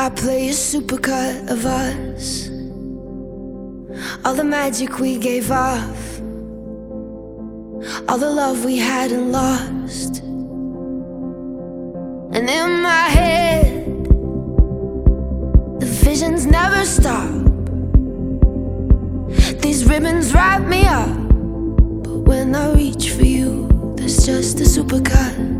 I play a supercut of us. All the magic we gave off. All the love we had and lost. And in my head, the visions never stop. These ribbons wrap me up. But when I reach for you, there's just a supercut.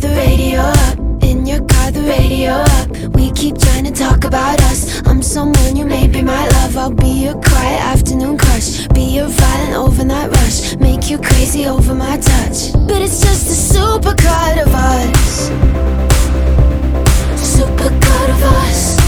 The radio up. In your car, the radio up. We keep trying to talk about us. I'm someone you may be my love. I'll be your quiet afternoon crush. Be your violent overnight rush. Make you crazy over my touch. But it's just a supercut of us. Supercut of us.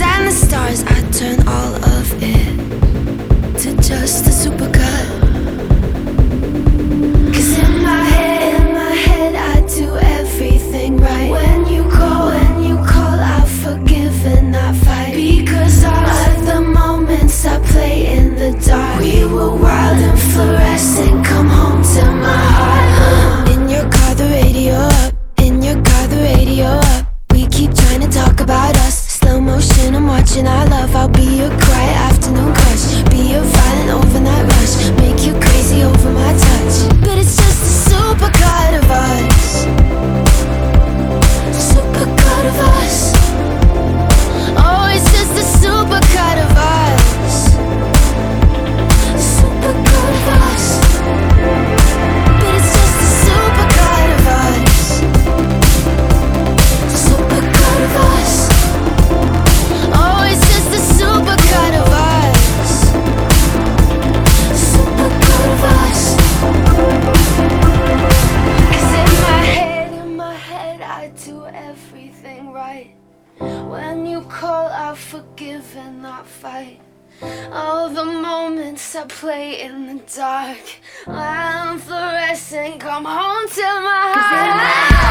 And the stars. I turn all of it to just a supercut. Cause in my head, in my head, I do everything right. When you call, when you call, I forgive and not fight. Because all of the moments I play in the dark, we were wild and fluorescent. Right. When you call, I forgive and not fight. All the moments I play in the dark. I'm fluorescent, come home to my heart.